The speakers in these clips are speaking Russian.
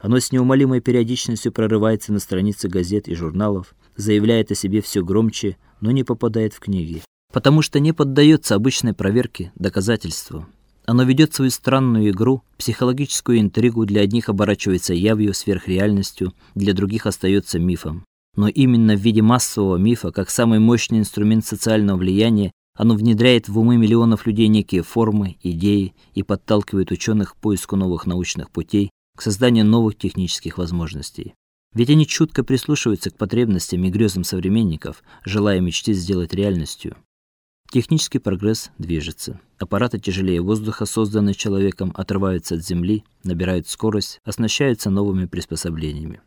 Оно с неумолимой периодичностью прорывается на страницы газет и журналов, заявляет о себе все громче, но не попадает в книги, потому что не поддается обычной проверке, доказательству. Оно ведет свою странную игру, психологическую интригу, для одних оборачивается явью, сверхреальностью, для других остается мифом. Но именно в виде массового мифа, как самый мощный инструмент социального влияния, оно внедряет в умы миллионов людей некие формы, идеи и подталкивает ученых к поиску новых научных путей, к созданию новых технических возможностей. Ведь они чутко прислушиваются к потребностям и грезам современников, желая мечты сделать реальностью. Технический прогресс движется. Аппараты тяжелее воздуха, созданные человеком, отрываются от земли, набирают скорость, оснащаются новыми приспособлениями.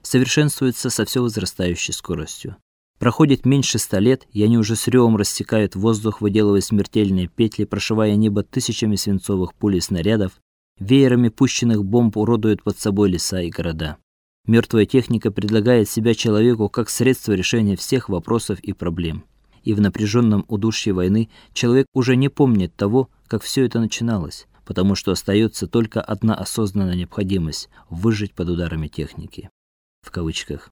Совершенствуются со все возрастающей скоростью. Проходит меньше ста лет, и они уже с ревом рассекают воздух, выделывая смертельные петли, прошивая небо тысячами свинцовых пуль и снарядов, Веерами пущенных бомб уродуют под собой леса и города. Мертвая техника предлагает себя человеку как средство решения всех вопросов и проблем. И в напряженном удушье войны человек уже не помнит того, как все это начиналось, потому что остается только одна осознанная необходимость выжить под ударами техники. В кавычках.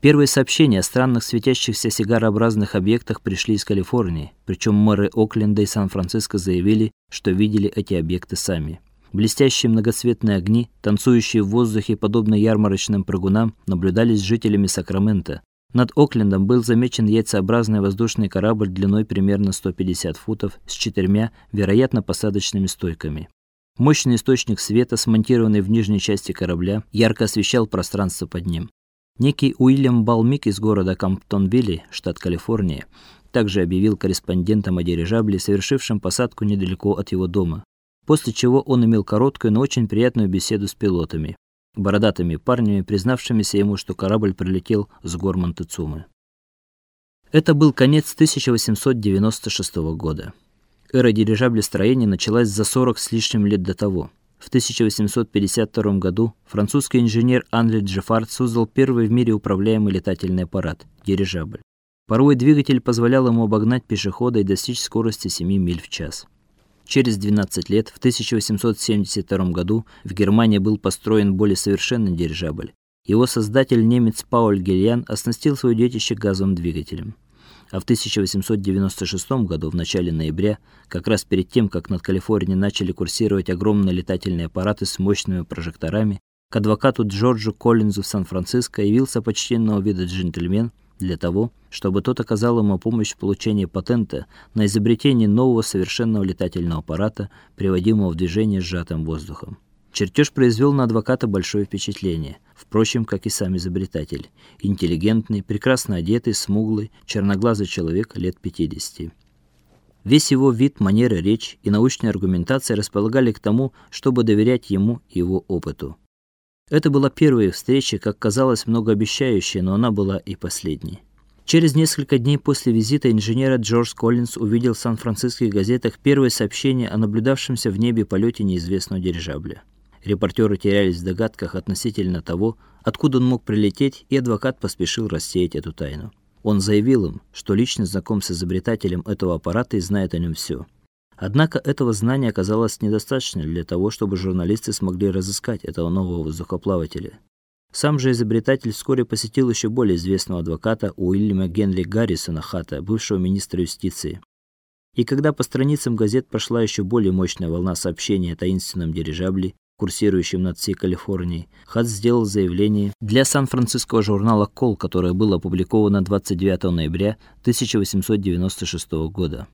Первые сообщения о странных светящихся сигарообразных объектах пришли из Калифорнии, причем мэры Окленда и Сан-Франциско заявили, что видели эти объекты сами. Блестящие многоцветные огни, танцующие в воздухе подобно ярмарочным прыгунам, наблюдались жителями Сакрамента. Над Оклендом был замечен яйцеобразный воздушный корабль длиной примерно 150 футов с четырьмя, вероятно, посадочными стойками. Мощный источник света, смонтированный в нижней части корабля, ярко освещал пространство под ним. Некий Уильям Балмик из города Камптон-Билли, штат Калифорния, также объявил корреспондентом о дирижабле, совершившем посадку недалеко от его дома после чего он имел короткую, но очень приятную беседу с пилотами, бородатыми парнями, признавшимися ему, что корабль прилетел с гор Монтецумы. Это был конец 1896 года. Эра дирижаблестроения началась за 40 с лишним лет до того. В 1852 году французский инженер Анри Джеффард создал первый в мире управляемый летательный аппарат дирижабль. Порой двигатель позволял ему обогнать пешехода и достичь скорости 7 миль в час. Через 12 лет, в 1872 году, в Германии был построен более совершенный дирижабль. Его создатель, немец Пауль Гельян, оснастил свое детище газовым двигателем. А в 1896 году, в начале ноября, как раз перед тем, как над Калифорнией начали курсировать огромные летательные аппараты с мощными прожекторами, к адвокату Джорджу Коллинзу в Сан-Франциско явился почтенного вида джентльмен, для того, чтобы тот оказал ему помощь в получении патента на изобретение нового совершенного летательного аппарата, приводимого в движение сжатым воздухом. Чертеж произвел на адвоката большое впечатление, впрочем, как и сам изобретатель. Интеллигентный, прекрасно одетый, смуглый, черноглазый человек лет 50. Весь его вид, манера речи и научная аргументация располагали к тому, чтобы доверять ему и его опыту. Это была первая встреча, как казалось, многообещающая, но она была и последней. Через несколько дней после визита инженера Джордж Коллинз увидел в сан-франциских газетах первое сообщение о наблюдавшемся в небе полете неизвестного дирижабля. Репортеры терялись в догадках относительно того, откуда он мог прилететь, и адвокат поспешил рассеять эту тайну. Он заявил им, что лично знаком с изобретателем этого аппарата и знает о нем все. Однако этого знания оказалось недостаточно для того, чтобы журналисты смогли разыскать этого нового воздухоплавателя. Сам же изобретатель вскоре посетил еще более известного адвоката Уильяма Генри Гаррисона Хата, бывшего министра юстиции. И когда по страницам газет пошла еще более мощная волна сообщений о таинственном дирижабле, курсирующем над всей Калифорнией, Хат сделал заявление для сан-франциского журнала Кол, которое было опубликовано 29 ноября 1896 года.